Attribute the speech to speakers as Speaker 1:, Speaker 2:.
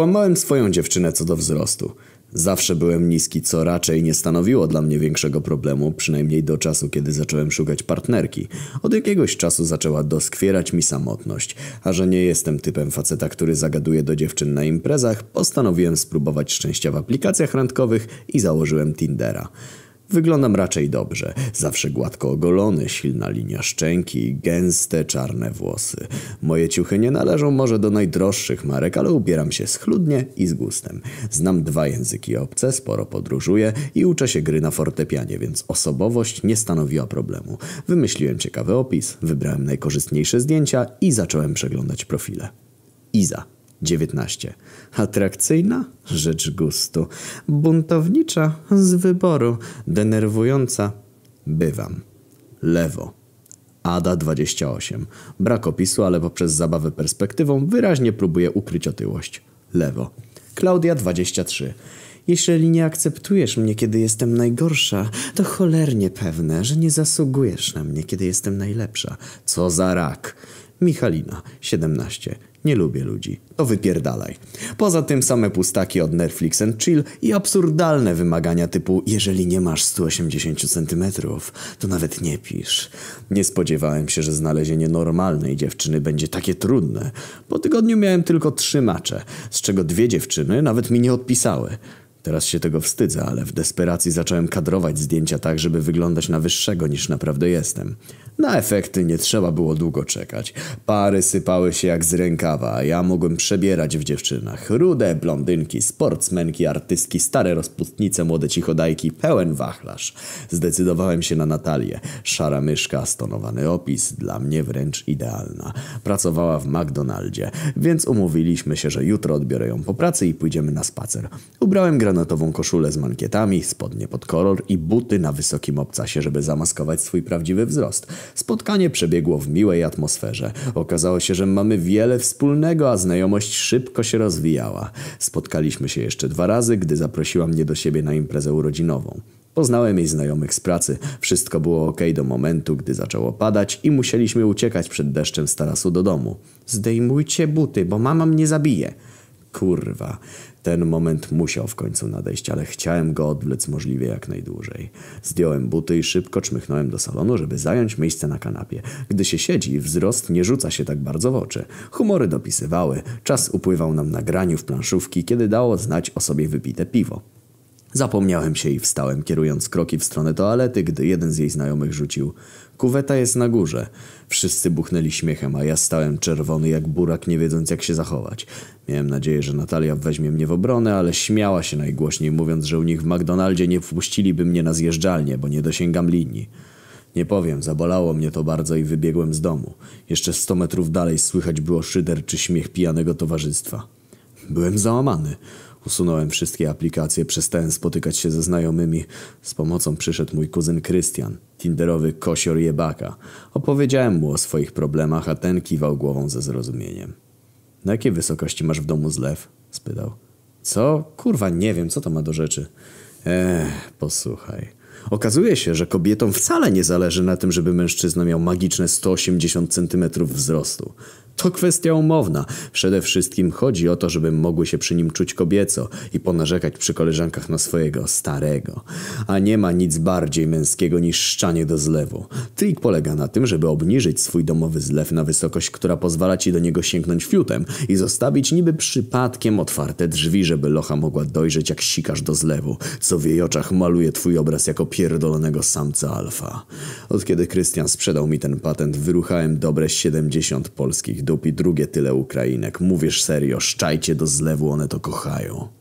Speaker 1: Okłamałem swoją dziewczynę co do wzrostu. Zawsze byłem niski, co raczej nie stanowiło dla mnie większego problemu, przynajmniej do czasu, kiedy zacząłem szukać partnerki. Od jakiegoś czasu zaczęła doskwierać mi samotność, a że nie jestem typem faceta, który zagaduje do dziewczyn na imprezach, postanowiłem spróbować szczęścia w aplikacjach randkowych i założyłem Tindera. Wyglądam raczej dobrze. Zawsze gładko ogolony, silna linia szczęki, gęste czarne włosy. Moje ciuchy nie należą może do najdroższych marek, ale ubieram się schludnie i z gustem. Znam dwa języki obce, sporo podróżuję i uczę się gry na fortepianie, więc osobowość nie stanowiła problemu. Wymyśliłem ciekawy opis, wybrałem najkorzystniejsze zdjęcia i zacząłem przeglądać profile. Iza. 19. Atrakcyjna? Rzecz gustu. Buntownicza? Z wyboru. Denerwująca? Bywam. Lewo. Ada 28. Brak opisu, ale poprzez zabawę perspektywą wyraźnie próbuje ukryć otyłość. Lewo. Klaudia 23. Jeżeli nie akceptujesz mnie, kiedy jestem najgorsza, to cholernie pewne, że nie zasługujesz na mnie, kiedy jestem najlepsza. Co za rak. Michalina, 17. Nie lubię ludzi. To wypierdalaj. Poza tym same pustaki od Netflix and Chill i absurdalne wymagania typu jeżeli nie masz 180 cm, to nawet nie pisz. Nie spodziewałem się, że znalezienie normalnej dziewczyny będzie takie trudne. Po tygodniu miałem tylko trzy macze, z czego dwie dziewczyny nawet mi nie odpisały. Teraz się tego wstydzę, ale w desperacji zacząłem kadrować zdjęcia tak, żeby wyglądać na wyższego niż naprawdę jestem. Na efekty nie trzeba było długo czekać. Pary sypały się jak z rękawa, a ja mogłem przebierać w dziewczynach. Rude blondynki, sportsmenki, artystki, stare rozpustnice, młode cichodajki, pełen wachlarz. Zdecydowałem się na Natalię. Szara myszka, stonowany opis, dla mnie wręcz idealna. Pracowała w McDonaldzie, więc umówiliśmy się, że jutro odbiorę ją po pracy i pójdziemy na spacer. Ubrałem granatową koszulę z mankietami, spodnie pod kolor i buty na wysokim obcasie, żeby zamaskować swój prawdziwy wzrost. Spotkanie przebiegło w miłej atmosferze. Okazało się, że mamy wiele wspólnego, a znajomość szybko się rozwijała. Spotkaliśmy się jeszcze dwa razy, gdy zaprosiła mnie do siebie na imprezę urodzinową. Poznałem jej znajomych z pracy. Wszystko było ok do momentu, gdy zaczęło padać i musieliśmy uciekać przed deszczem z tarasu do domu. Zdejmujcie buty, bo mama mnie zabije. Kurwa. Ten moment musiał w końcu nadejść, ale chciałem go odwlec możliwie jak najdłużej. Zdjąłem buty i szybko czmychnąłem do salonu, żeby zająć miejsce na kanapie. Gdy się siedzi, wzrost nie rzuca się tak bardzo w oczy. Humory dopisywały, czas upływał nam na graniu w planszówki, kiedy dało znać o sobie wypite piwo. Zapomniałem się i wstałem, kierując kroki w stronę toalety, gdy jeden z jej znajomych rzucił Kuweta jest na górze. Wszyscy buchnęli śmiechem, a ja stałem czerwony jak burak, nie wiedząc jak się zachować. Miałem nadzieję, że Natalia weźmie mnie w obronę, ale śmiała się najgłośniej, mówiąc, że u nich w McDonaldzie nie wpuściliby mnie na zjeżdżalnię, bo nie dosięgam linii. Nie powiem, zabolało mnie to bardzo i wybiegłem z domu. Jeszcze sto metrów dalej słychać było szyder czy śmiech pijanego towarzystwa. Byłem załamany. Usunąłem wszystkie aplikacje, przestałem spotykać się ze znajomymi. Z pomocą przyszedł mój kuzyn Krystian, tinderowy kosior jebaka. Opowiedziałem mu o swoich problemach, a ten kiwał głową ze zrozumieniem. Na jakiej wysokości masz w domu zlew? spytał. Co? Kurwa, nie wiem, co to ma do rzeczy. Ech, posłuchaj. Okazuje się, że kobietom wcale nie zależy na tym, żeby mężczyzna miał magiczne 180 cm wzrostu. To kwestia umowna. Przede wszystkim chodzi o to, żeby mogły się przy nim czuć kobieco i ponarzekać przy koleżankach na swojego starego. A nie ma nic bardziej męskiego niż szczanie do zlewu. Trik polega na tym, żeby obniżyć swój domowy zlew na wysokość, która pozwala ci do niego sięgnąć fiutem i zostawić niby przypadkiem otwarte drzwi, żeby locha mogła dojrzeć jak sikasz do zlewu, co w jej oczach maluje twój obraz jako pierdolonego samca alfa. Od kiedy Krystian sprzedał mi ten patent, wyruchałem dobre 70 polskich dup i drugie tyle Ukrainek. Mówisz serio, szczajcie do zlewu, one to kochają.